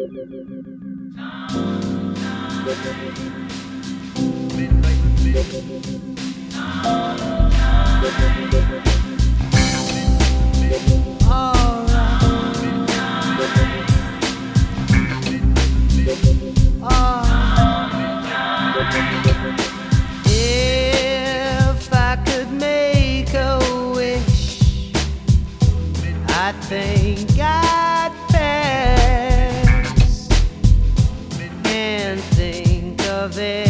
If I could make a wish, I think. of it.